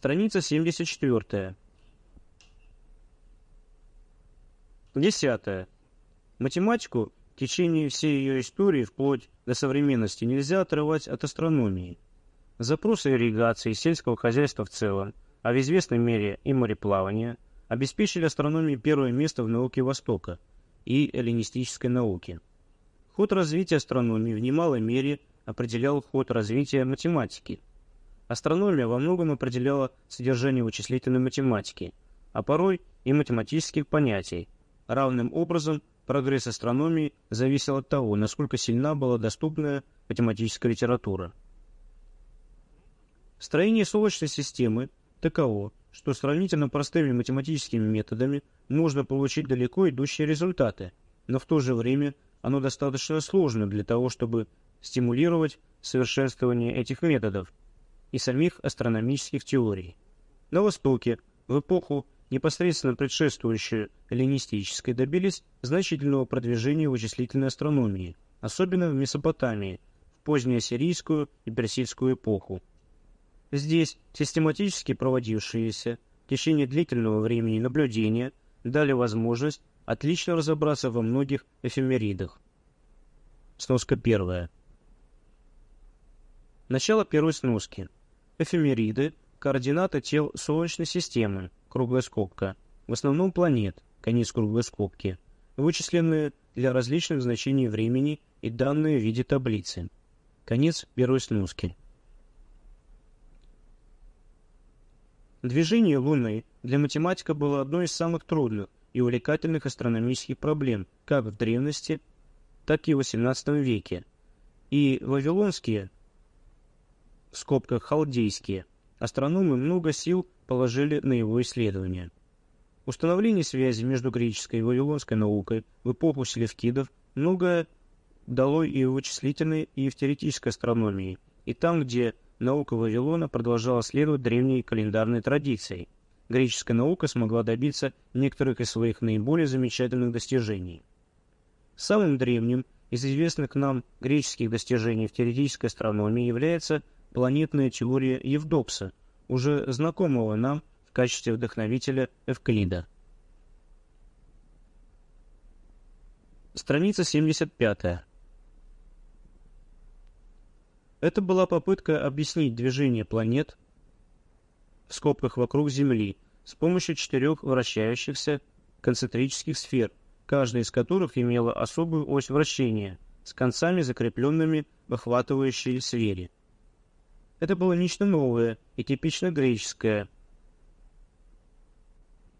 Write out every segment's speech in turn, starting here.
Страница 74. Десятое. Математику в течение всей ее истории, вплоть до современности, нельзя отрывать от астрономии. Запросы ирригации сельского хозяйства в целом, а в известной мере и мореплавания, обеспечили астрономии первое место в науке Востока и эллинистической науке. Ход развития астрономии в немалой мере определял ход развития математики – Астрономия во многом определяла содержание вычислительной математики, а порой и математических понятий. Равным образом прогресс астрономии зависел от того, насколько сильна была доступная математическая литература. Строение Солнечной системы таково, что сравнительно простыми математическими методами можно получить далеко идущие результаты, но в то же время оно достаточно сложно для того, чтобы стимулировать совершенствование этих методов и самих астрономических теорий. На Востоке в эпоху, непосредственно предшествующую эллинистической, добились значительного продвижения вычислительной астрономии, особенно в Месопотамии, в позднеассирийскую и персидскую эпоху. Здесь систематически проводившиеся в течение длительного времени наблюдения дали возможность отлично разобраться во многих эфемеридах. Сноска первая. Начало первой сноски эфемериды, координаты тел Солнечной системы, круглая скобка, в основном планет, конец круглой скобки, вычисленные для различных значений времени и данные в виде таблицы. Конец первой сноски. Движение Луны для математика было одной из самых трудных и увлекательных астрономических проблем как в древности, так и в XVIII веке. И вавилонские скобках халдейские, астрономы много сил положили на его исследования. Установление связи между греческой и вавилонской наукой в эпоху селевкидов многое дало и в вычислительной, и в теоретической астрономии, и там, где наука Вавилона продолжала следовать древней календарной традиции. Греческая наука смогла добиться некоторых из своих наиболее замечательных достижений. Самым древним из известных нам греческих достижений в теоретической астрономии является планетная теория Евдокса, уже знакомого нам в качестве вдохновителя Эвклида. Страница 75. Это была попытка объяснить движение планет в скобках вокруг Земли с помощью четырех вращающихся концентрических сфер, каждая из которых имела особую ось вращения с концами, закрепленными в охватывающей сфере – это было нечто новое и типично греческое.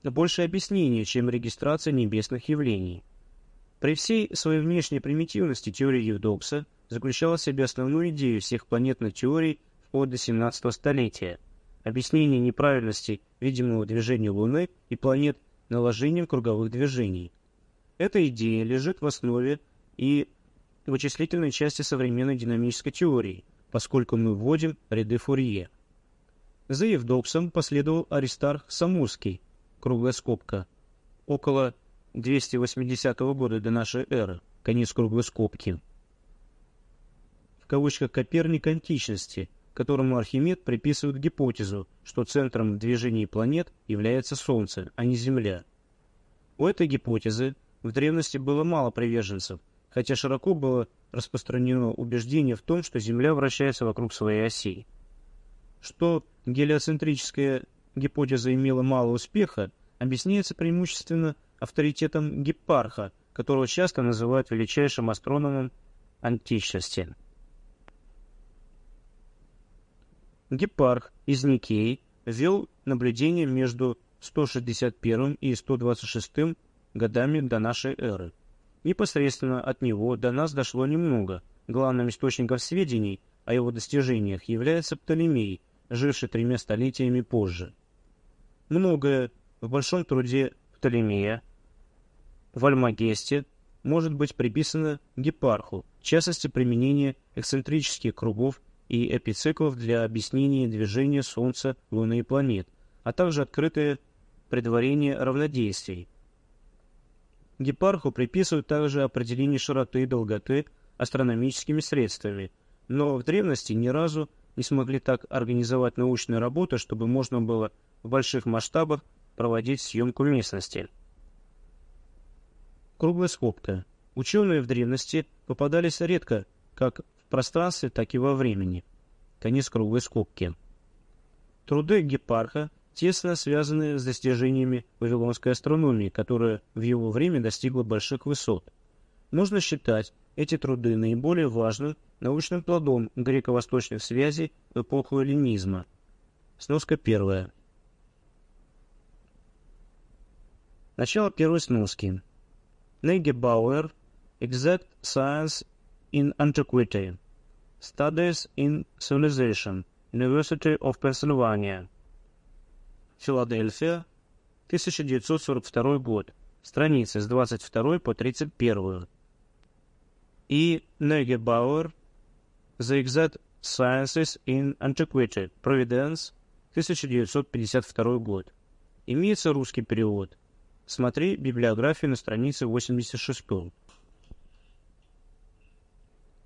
Больше объяснение, чем регистрация небесных явлений. При всей своей внешней примитивности теория Евдокса заключала в себе основную идею всех планетных теорий вплоть до 17 столетия – объяснение неправильности видимого движения Луны и планет наложением круговых движений. Эта идея лежит в основе и вычислительной части современной динамической теории – поскольку мы вводим ряды Фурье. За Евдоксом последовал Аристарх Самурский, круглая скобка, около 280 года до нашей эры, конец круглой скобки. В кавычках Коперник античности, которому Архимед приписывает гипотезу, что центром движения планет является Солнце, а не Земля. У этой гипотезы в древности было мало приверженцев, хотя широко было распространено убеждение в том, что Земля вращается вокруг своей оси. Что гелиоцентрическая гипотеза имела мало успеха, объясняется преимущественно авторитетом Гиппарха, которого часто называют величайшим астрономом античности. Гиппарх из Никеи вел наблюдение между 161 и 126 годами до нашей эры. Непосредственно от него до нас дошло немного. Главным источником сведений о его достижениях является Птолемей, живший тремя столетиями позже. Многое в большом труде Птолемея в Альмагесте может быть приписано Гепарху, в частности применение эксцентрических кругов и эпициклов для объяснения движения Солнца, Луны и планет, а также открытое предварение равнодействий, Гепарху приписывают также определение широты и долготы астрономическими средствами, но в древности ни разу не смогли так организовать научную работу, чтобы можно было в больших масштабах проводить съемку местности. Круглая скобка. Ученые в древности попадались редко как в пространстве, так и во времени. Конец круглой скобки. Труды Гепарха тесно связаны с достижениями вавилонской астрономии, которая в его время достигла больших высот. Можно считать эти труды наиболее важным научным плодом греко-восточных связей в эпоху эллинизма. Сноска первая. Начало первой сноски. Неге Бауэр Exact Science in Antiquity Studies in Civilization University of Pennsylvania Филадельфия 1942 год страницы с 22 по 31 и Negebauer The Exact Sciences in Antiquity, Providence, 1952 год. Имеется русский перевод. Смотри библиографию на странице 86.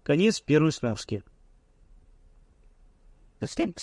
Конец первой снавски. The stem